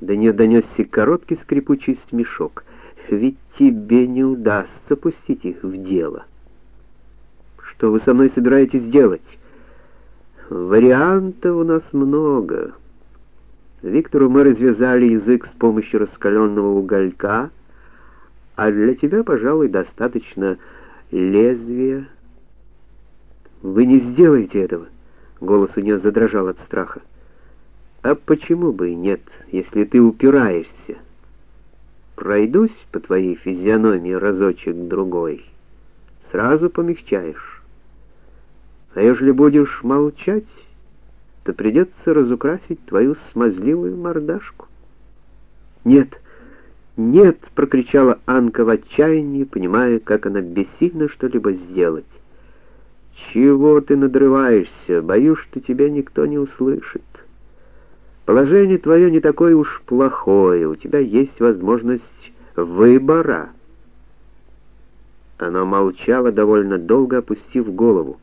До нее донесся короткий скрипучий смешок. Ведь тебе не удастся пустить их в дело. Что вы со мной собираетесь делать? Вариантов у нас много. Виктору мы развязали язык с помощью раскаленного уголька, а для тебя, пожалуй, достаточно лезвия. Вы не сделаете этого. Голос у нее задрожал от страха. А почему бы и нет, если ты упираешься? Пройдусь по твоей физиономии разочек-другой, сразу помягчаешь. А если будешь молчать, то придется разукрасить твою смазливую мордашку. Нет, нет, прокричала Анка в отчаянии, понимая, как она бессильна что-либо сделать. Чего ты надрываешься? Боюсь, что тебя никто не услышит. Положение твое не такое уж плохое, у тебя есть возможность выбора. Она молчала довольно долго, опустив голову.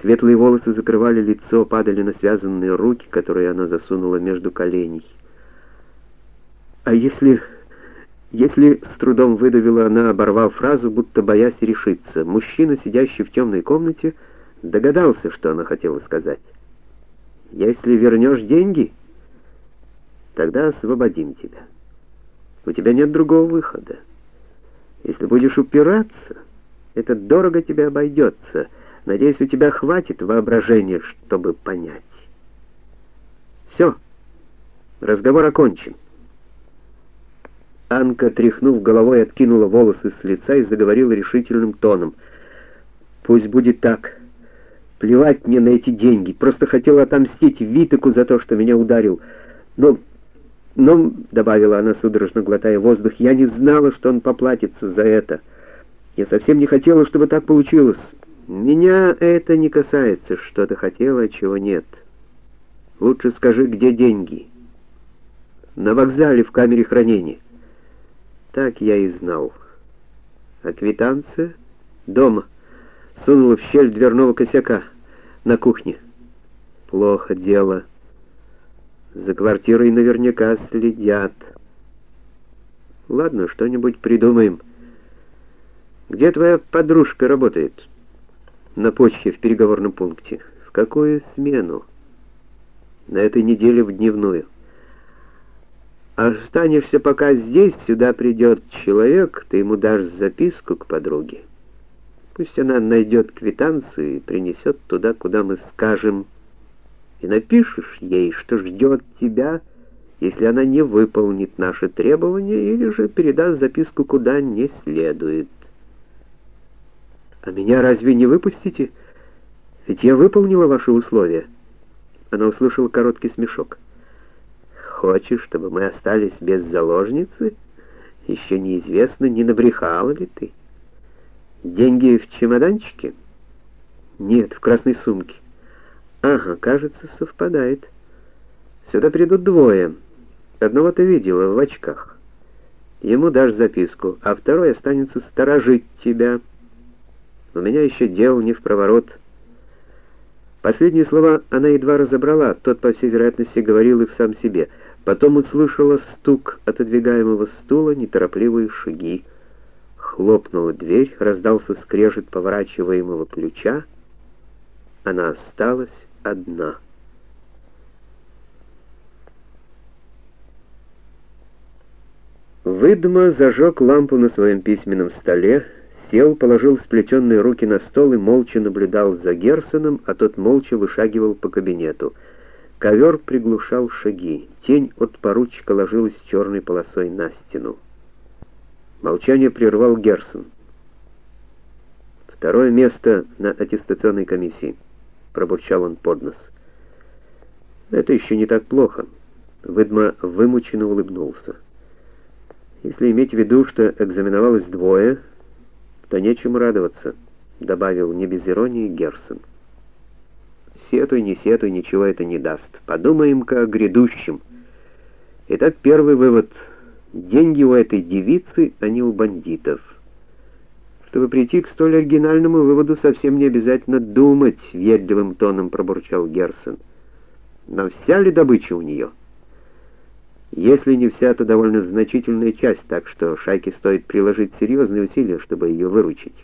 Светлые волосы закрывали лицо, падали на связанные руки, которые она засунула между коленей. А если если с трудом выдавила она, оборвав фразу, будто боясь решиться, мужчина, сидящий в темной комнате, догадался, что она хотела сказать. Если вернешь деньги, Тогда освободим тебя. У тебя нет другого выхода. Если будешь упираться, это дорого тебе обойдется. Надеюсь, у тебя хватит воображения, чтобы понять. Все. Разговор окончен. Анка, тряхнув головой, откинула волосы с лица и заговорила решительным тоном. Пусть будет так. Плевать мне на эти деньги. Просто хотела отомстить Витыку за то, что меня ударил. Но но, добавила она, судорожно глотая воздух, я не знала, что он поплатится за это. Я совсем не хотела, чтобы так получилось. Меня это не касается, что ты хотела, а чего нет. Лучше скажи, где деньги? На вокзале в камере хранения. Так я и знал. А квитанция дома сунула в щель дверного косяка на кухне. Плохо дело. За квартирой наверняка следят. Ладно, что-нибудь придумаем. Где твоя подружка работает? На почте в переговорном пункте. В какую смену? На этой неделе в дневную. Останешься пока здесь, сюда придет человек, ты ему дашь записку к подруге. Пусть она найдет квитанцию и принесет туда, куда мы скажем и напишешь ей, что ждет тебя, если она не выполнит наши требования или же передаст записку куда не следует. А меня разве не выпустите? Ведь я выполнила ваши условия. Она услышала короткий смешок. Хочешь, чтобы мы остались без заложницы? Еще неизвестно, не набрехала ли ты. Деньги в чемоданчике? Нет, в красной сумке. Ага, кажется, совпадает. Сюда придут двое. Одного ты видела в очках. Ему дашь записку, а второй останется сторожить тебя. У меня еще дел не в проворот. Последние слова она едва разобрала, тот, по всей вероятности, говорил их сам себе. Потом услышала стук отодвигаемого стула, неторопливые шаги. Хлопнула дверь, раздался скрежет поворачиваемого ключа. Она осталась одна. Выдма зажег лампу на своем письменном столе, сел, положил сплетенные руки на стол и молча наблюдал за Герсоном, а тот молча вышагивал по кабинету. Ковер приглушал шаги. Тень от поручика ложилась черной полосой на стену. Молчание прервал Герсон. Второе место на аттестационной комиссии пробурчал он под нос. Это еще не так плохо. Выдма вымученно улыбнулся. Если иметь в виду, что экзаменовалось двое, то нечему радоваться, добавил не без иронии Герсон. Сетуй, не сетуй, ничего это не даст. Подумаем-ка о грядущем. Итак, первый вывод. Деньги у этой девицы, а не у бандитов. Чтобы прийти к столь оригинальному выводу, совсем не обязательно думать, въедливым тоном пробурчал Герсон. Но вся ли добыча у нее? Если не вся, то довольно значительная часть, так что шайке стоит приложить серьезные усилия, чтобы ее выручить.